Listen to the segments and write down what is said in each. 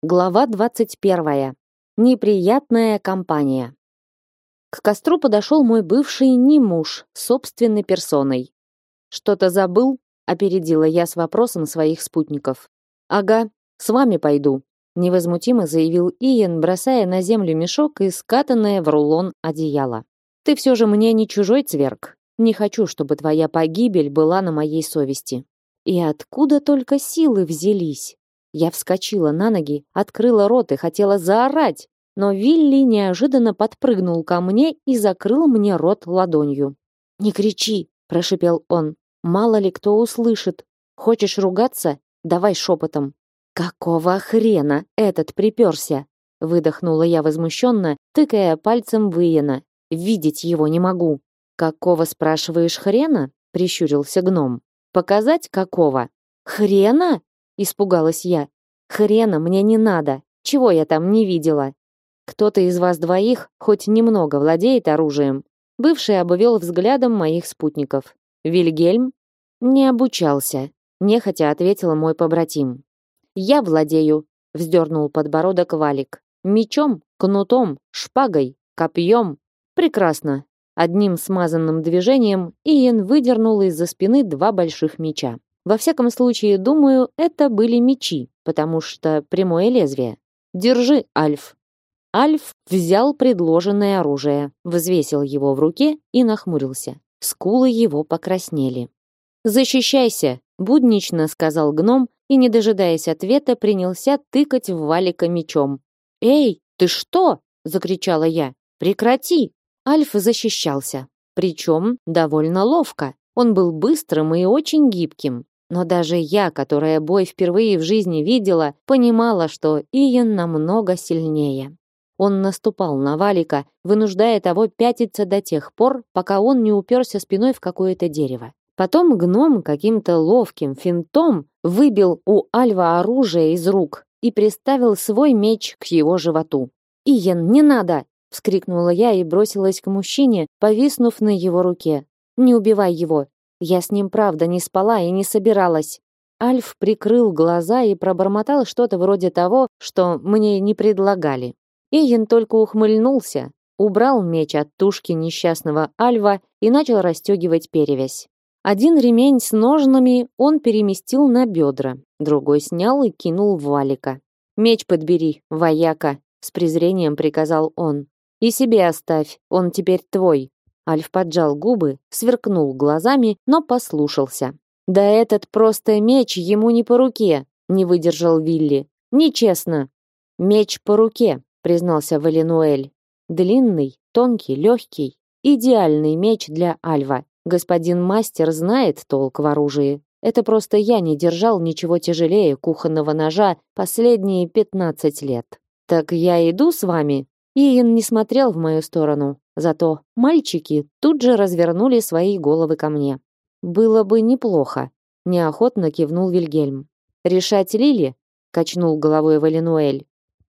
Глава 21. Неприятная компания. К костру подошел мой бывший не муж, собственной персоной. Что-то забыл? опередила я с вопросом своих спутников. Ага, с вами пойду, невозмутимо заявил Иен, бросая на землю мешок и скатанное в рулон одеяло. Ты все же мне не чужой цверк. Не хочу, чтобы твоя погибель была на моей совести. И откуда только силы взялись? Я вскочила на ноги, открыла рот и хотела заорать, но Вилли неожиданно подпрыгнул ко мне и закрыл мне рот ладонью. «Не кричи!» – прошипел он. «Мало ли кто услышит. Хочешь ругаться? Давай шепотом». «Какого хрена этот приперся?» – выдохнула я возмущенно, тыкая пальцем в Иена. «Видеть его не могу». «Какого, спрашиваешь, хрена?» – прищурился гном. «Показать какого?» «Хрена?» Испугалась я. Хрена мне не надо. Чего я там не видела? Кто-то из вас двоих хоть немного владеет оружием? Бывший обвел взглядом моих спутников. Вильгельм не обучался, нехотя ответил мой побратим. Я владею, вздернул подбородок Валик. Мечом, кнутом, шпагой, копьем. Прекрасно. Одним смазанным движением Иен выдернул из-за спины два больших меча. Во всяком случае, думаю, это были мечи, потому что прямое лезвие. Держи, Альф. Альф взял предложенное оружие, взвесил его в руке и нахмурился. Скулы его покраснели. «Защищайся!» — буднично сказал гном и, не дожидаясь ответа, принялся тыкать в Валика мечом. «Эй, ты что?» — закричала я. «Прекрати!» Альф защищался. Причем довольно ловко. Он был быстрым и очень гибким. Но даже я, которая бой впервые в жизни видела, понимала, что Иен намного сильнее. Он наступал на Валика, вынуждая того пятиться до тех пор, пока он не уперся спиной в какое-то дерево. Потом гном каким-то ловким финтом выбил у Альва оружие из рук и приставил свой меч к его животу. «Иен, не надо!» — вскрикнула я и бросилась к мужчине, повиснув на его руке. «Не убивай его, я с ним правда не спала и не собиралась. Альф прикрыл глаза и пробормотал что-то вроде того, что мне не предлагали. Иен только ухмыльнулся, убрал меч от тушки несчастного Альва и начал расстегивать перевязь. Один ремень с ножнами он переместил на бедра, другой снял и кинул в Валика. «Меч подбери, вояка», — с презрением приказал он. «И себе оставь, он теперь твой. Альф поджал губы, сверкнул глазами, но послушался. Да этот просто меч ему не по руке, не выдержал Вилли. Нечестно. Меч по руке, признался Валинуэль. Длинный, тонкий, легкий, идеальный меч для Альва. Господин мастер знает толк в оружии. Это просто я не держал ничего тяжелее кухонного ножа последние пятнадцать лет. Так я иду с вами. Иен не смотрел в мою сторону, Зато мальчики тут же развернули свои головы ко мне. Было бы неплохо, неохотно кивнул Вильгельм. Решать Лили? качнул головой Валинуэль.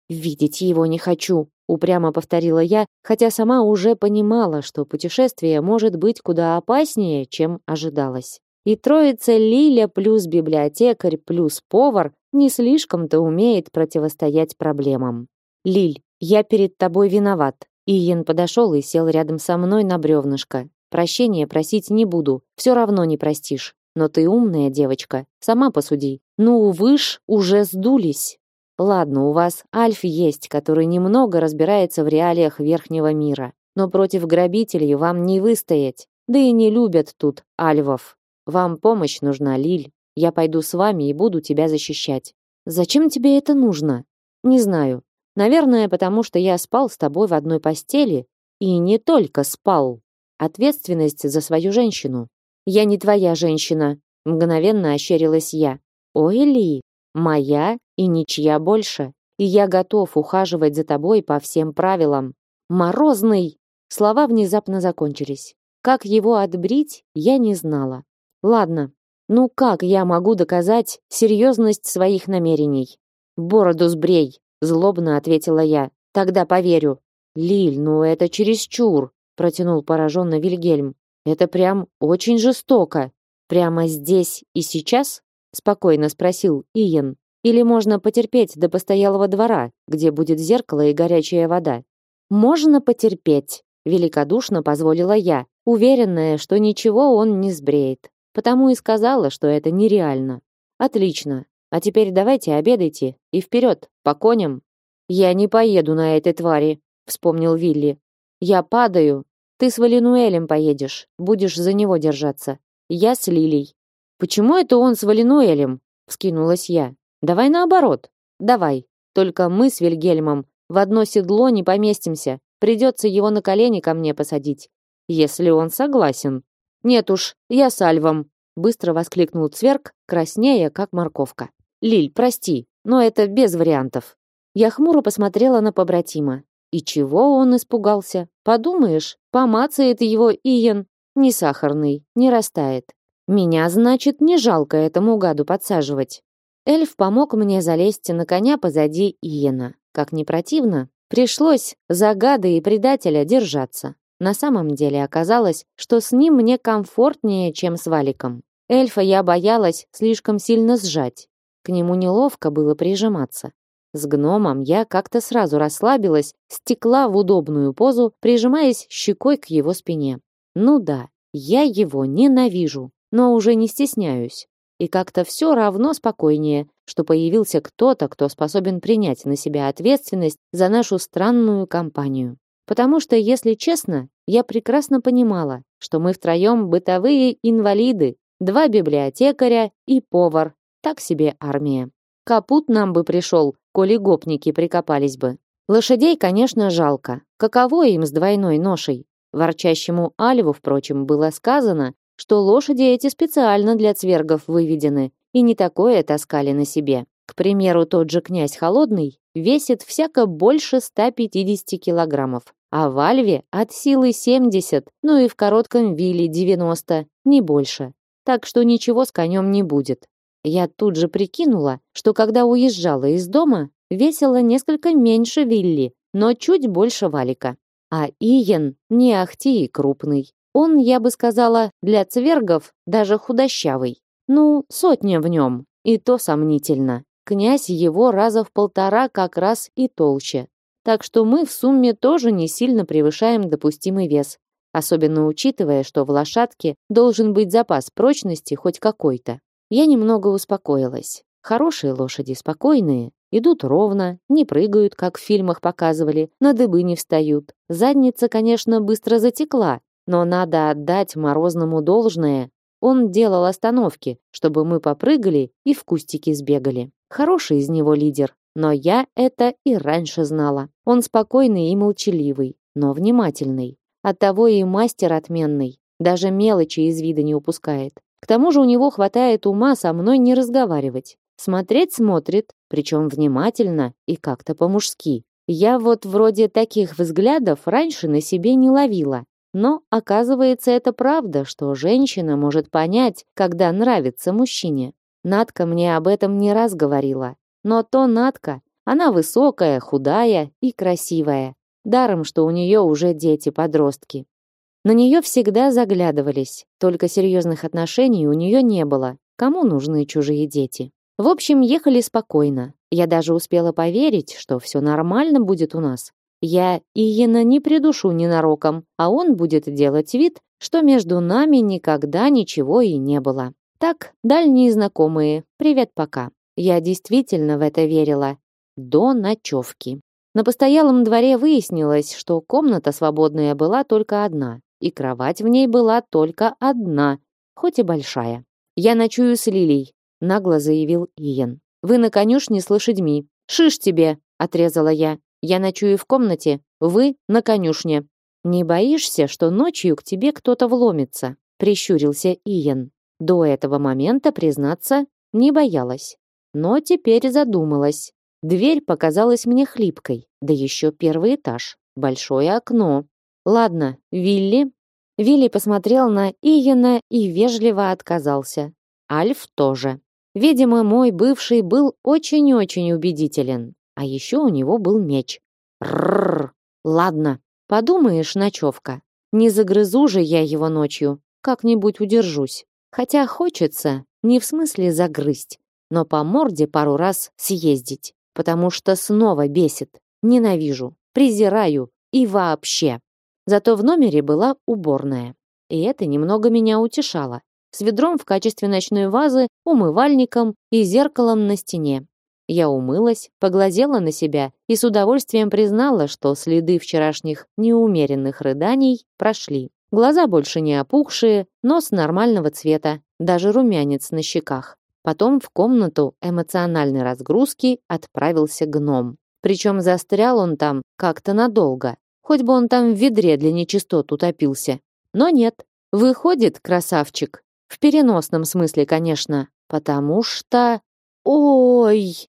Видеть его не хочу, упрямо повторила я, хотя сама уже понимала, что путешествие может быть куда опаснее, чем ожидалось. И троица Лиля плюс библиотекарь плюс повар не слишком-то умеет противостоять проблемам. Лиль, я перед тобой виноват, Иен подошел и сел рядом со мной на бревнышко. Прощения просить не буду, все равно не простишь. Но ты умная девочка, сама посуди. Ну, вы ж уже сдулись. Ладно, у вас Альф есть, который немного разбирается в реалиях верхнего мира. Но против грабителей вам не выстоять. Да и не любят тут альвов. Вам помощь нужна, Лиль. Я пойду с вами и буду тебя защищать. Зачем тебе это нужно? Не знаю. Наверное, потому что я спал с тобой в одной постели и не только спал. Ответственность за свою женщину. Я не твоя женщина, мгновенно ощерилась я. Ой, Ли, моя и ничья больше. И я готов ухаживать за тобой по всем правилам. Морозный. Слова внезапно закончились. Как его отбрить, я не знала. Ладно. Ну как я могу доказать серьезность своих намерений? Бороду сбрей, злобно ответила я. Тогда поверю. Лиль, ну это чересчур, протянул пораженно Вильгельм. Это прям очень жестоко. Прямо здесь и сейчас? спокойно спросил Иен. Или можно потерпеть до постоялого двора, где будет зеркало и горячая вода? Можно потерпеть, великодушно позволила я, уверенная, что ничего он не сбреет. Потому и сказала, что это нереально. Отлично. А теперь давайте обедайте и вперед, по коням. Я не поеду на этой твари, вспомнил Вилли. Я падаю. Ты с Валинуэлем поедешь, будешь за него держаться. Я с Лилей. Почему это он с Валинуэлем? вскинулась я. Давай наоборот. Давай. Только мы с Вильгельмом в одно седло не поместимся. Придется его на колени ко мне посадить, если он согласен. Нет уж, я с Альвом, быстро воскликнул Цверк, краснея как морковка. Лиль, прости, но это без вариантов. Я хмуро посмотрела на побратима. И чего он испугался? Подумаешь, помацает его Иен, не сахарный, не растает. Меня, значит, не жалко этому гаду подсаживать. Эльф помог мне залезть на коня позади Иена. Как ни противно, пришлось за гада и предателя держаться. На самом деле оказалось, что с ним мне комфортнее, чем с Валиком. Эльфа я боялась слишком сильно сжать. К нему неловко было прижиматься. С гномом я как-то сразу расслабилась, стекла в удобную позу, прижимаясь щекой к его спине. Ну да, я его ненавижу, но уже не стесняюсь. И как-то все равно спокойнее, что появился кто-то, кто способен принять на себя ответственность за нашу странную компанию. Потому что, если честно, я прекрасно понимала, что мы втроем бытовые инвалиды, два библиотекаря и повар. Так себе армия. Капут нам бы пришел, коли гопники прикопались бы. Лошадей, конечно, жалко. Каково им с двойной ношей? Ворчащему Альву, впрочем, было сказано, что лошади эти специально для цвергов выведены и не такое таскали на себе. К примеру, тот же князь Холодный весит всяко больше 150 килограммов, а в Альве от силы 70, ну и в коротком виле 90, не больше. Так что ничего с конем не будет. Я тут же прикинула, что когда уезжала из дома, весила несколько меньше Вилли, но чуть больше Валика. А Иен не ахти и крупный. Он, я бы сказала, для цвергов даже худощавый. Ну, сотня в нем, и то сомнительно. Князь его раза в полтора как раз и толще. Так что мы в сумме тоже не сильно превышаем допустимый вес, особенно учитывая, что в лошадке должен быть запас прочности хоть какой-то. Я немного успокоилась. Хорошие лошади спокойные, идут ровно, не прыгают, как в фильмах показывали, на дыбы не встают. Задница, конечно, быстро затекла, но надо отдать Морозному должное. Он делал остановки, чтобы мы попрыгали и в кустики сбегали. Хороший из него лидер, но я это и раньше знала. Он спокойный и молчаливый, но внимательный. Оттого и мастер отменный, даже мелочи из вида не упускает. К тому же у него хватает ума со мной не разговаривать. Смотреть смотрит, причем внимательно и как-то по-мужски. Я вот вроде таких взглядов раньше на себе не ловила, но оказывается, это правда, что женщина может понять, когда нравится мужчине. Надка мне об этом не раз говорила. Но то Надка, она высокая, худая и красивая. Даром, что у нее уже дети-подростки. На нее всегда заглядывались, только серьезных отношений у нее не было. Кому нужны чужие дети? В общем, ехали спокойно. Я даже успела поверить, что все нормально будет у нас. Я Иена не придушу ненароком, а он будет делать вид, что между нами никогда ничего и не было. Так, дальние знакомые, привет пока. Я действительно в это верила. До ночевки. На постоялом дворе выяснилось, что комната свободная была только одна, и кровать в ней была только одна, хоть и большая. «Я ночую с Лилей», — нагло заявил Иен. «Вы на конюшне с лошадьми. Шиш тебе!» — отрезала я. Я ночую в комнате, вы на конюшне. Не боишься, что ночью к тебе кто-то вломится? Прищурился Иен. До этого момента, признаться, не боялась. Но теперь задумалась. Дверь показалась мне хлипкой, да еще первый этаж, большое окно. Ладно, Вилли. Вилли посмотрел на Иена и вежливо отказался. Альф тоже. Видимо, мой бывший был очень-очень убедителен. А еще у него был меч. Рррр. Ладно, подумаешь, ночевка. Не загрызу же я его ночью. Как-нибудь удержусь. Хотя хочется, не в смысле загрызть, но по морде пару раз съездить, потому что снова бесит. Ненавижу, презираю и вообще. Зато в номере была уборная. И это немного меня утешало. С ведром в качестве ночной вазы, умывальником и зеркалом на стене. Я умылась, поглазела на себя и с удовольствием признала, что следы вчерашних неумеренных рыданий прошли. Глаза больше не опухшие, нос нормального цвета, даже румянец на щеках. Потом в комнату эмоциональной разгрузки отправился гном. Причем застрял он там как-то надолго. Хоть бы он там в ведре для нечистот утопился. Но нет. Выходит, красавчик. В переносном смысле, конечно. Потому что... Ой!